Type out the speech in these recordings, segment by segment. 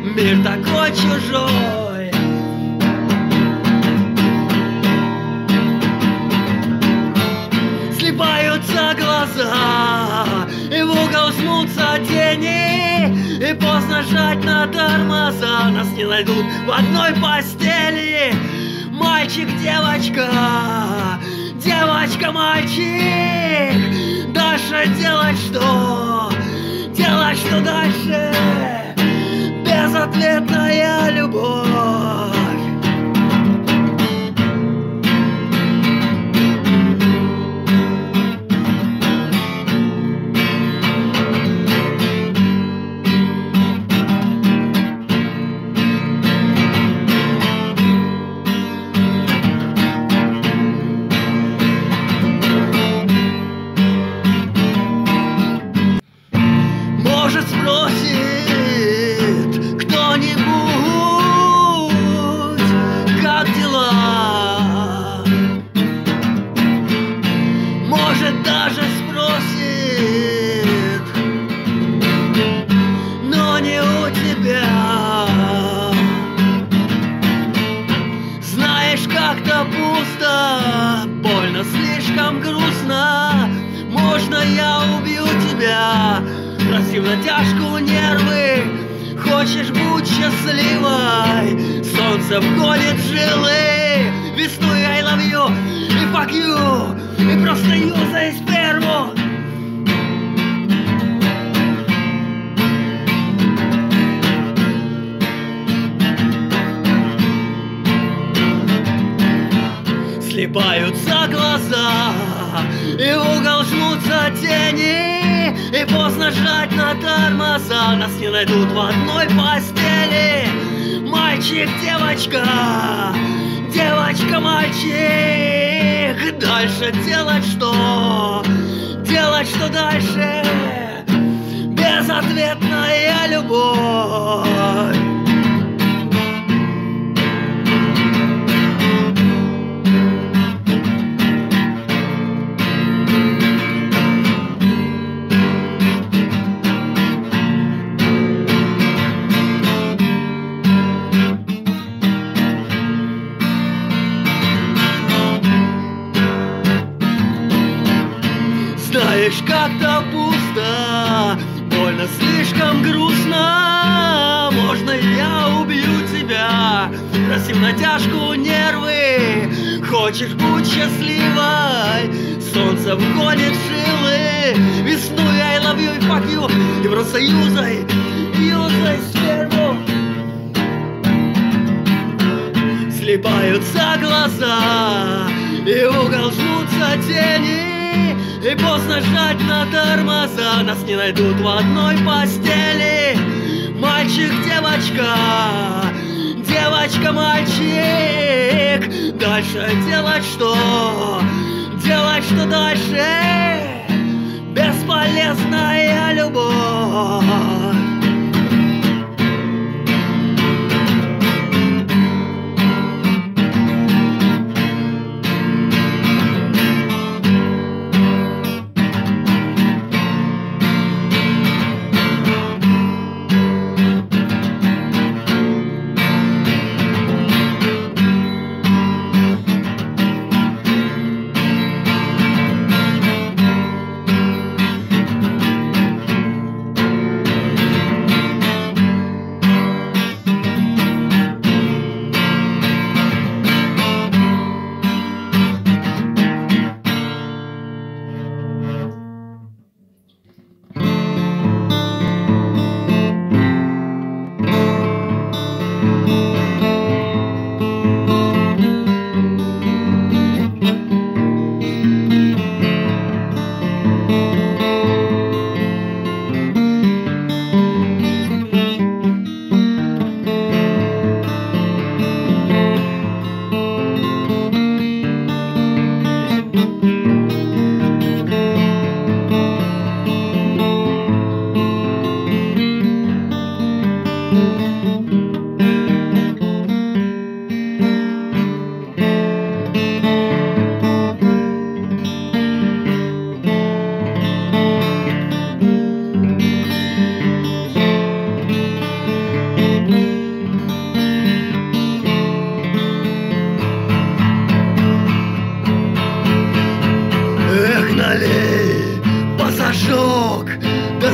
мир такой чужой. Слепаются глаза, и в угол жмутся тени, и поздно жать на тормоза, нас не найдут в одной постели. Мальчик, девочка, девочка, мальчик, дальше делать что? Делать что дальше? Безответная любовь. Слишком грустно. Можно я убью тебя? Просил натяжку нервы, хочешь будь счастливой. Солнце входит в жилы, весной I love you и fuck и просто юзай сперму. Слепаются глаза, и в угол жмутся тени, и поздно жать на тормоза, нас не найдут в одной постели. Мальчик, девочка, девочка, мальчик, дальше делать что? Делать что дальше? Безответная любовь. Просим натяжку нервы. Хочешь будь счастливой? Солнце вгонит жилы. Весной I love you и you. Евросоюзой, юзай сперму. Слепаются глаза, и в угол жмутся тени, и поздно жать на тормоза, нас не найдут в одной постели. Мальчик, девочка, девочка, мальчик, дальше делать что? Делать что дальше? Бесполезная любовь.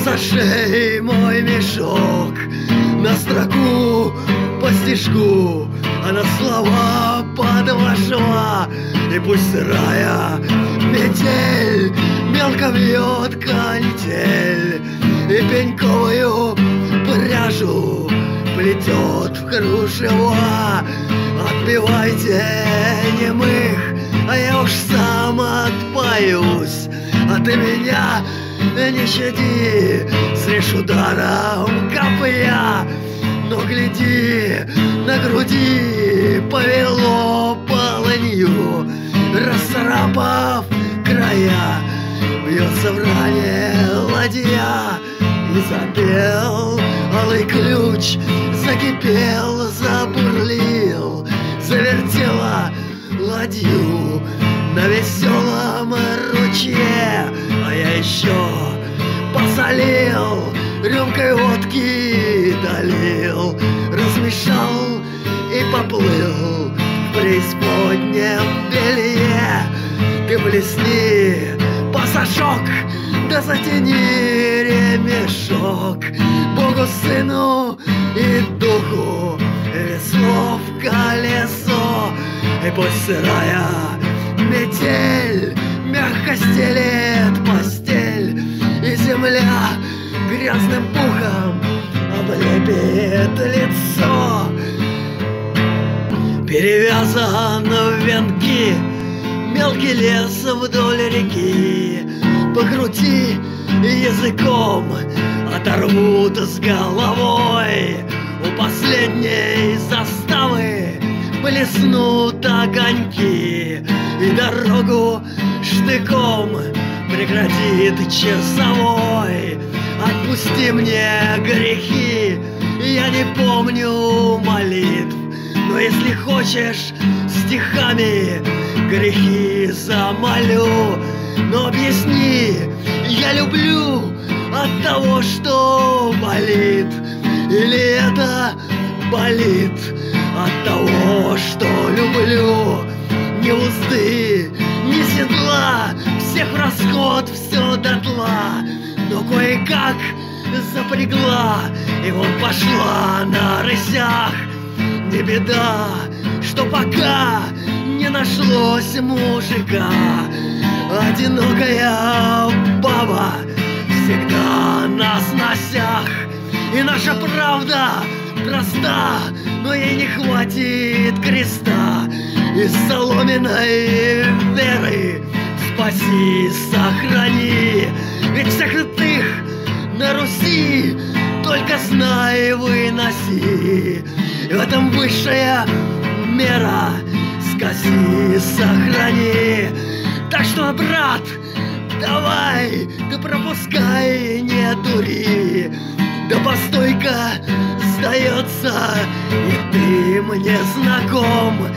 Зашей мой мешок На строку по стежку Она слова подошла И пусть сырая метель Мелко бьет канитель И пеньковую пряжу Плетет в кружева Отбивайте немых А я уж сам отпоюсь А ты меня не щади. Срежь ударом копья Но гляди, на груди повело полынью. Расцарапав края Бьется в ране ладья. И запел алый ключ Закипел, забурлил Завертела ладью. На веселом ручье я еще посолил Рюмкой водки долил Размешал и поплыл В преисподнем белье. Ты блесни, пасашок Да затяни ремешок. Богу, сыну и духу Весло в колесо. И пусть сырая метель Мягко стелет постель И земля грязным пухом Облепит лицо. Перевязан в венки Мелкий лес вдоль реки. Покрути языком Оторвут с головой. У последней заставы Блеснут огоньки И дорогу штыком Преградит часовой. Отпусти мне грехи Я не помню молитв. Но если хочешь стихами Грехи замолю. Но объясни, я люблю От того, что болит. Или это болит От того, что люблю. Ни узды, седла Всех расход, все дотла. Но кое-как запрягла И вот пошла на рысях. Не беда, что пока не нашлось мужика. Одинокая баба всегда на сносях. И наша правда проста, но ей не хватит креста Из соломенной веры. Спаси, сохрани Ведь всех святых на Руси только знай выноси. В этом высшая мера. Скоси, сохрани. Так что, брат, давай Ты пропускай, не дури. Да постойка сдается И ты мне знаком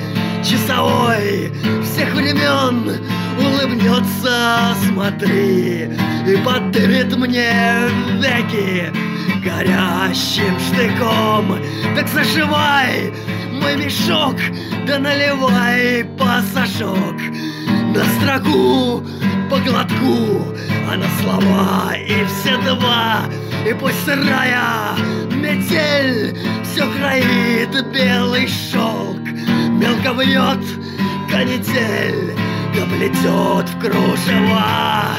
Часовой всех времен улыбнется, смотри И подымет мне веки горящим штыком. Так зашивай мой мешок, да наливай пассажок На строку по глотку, а на слова и все два И пусть сырая Вьет канитель, да плетет в кружева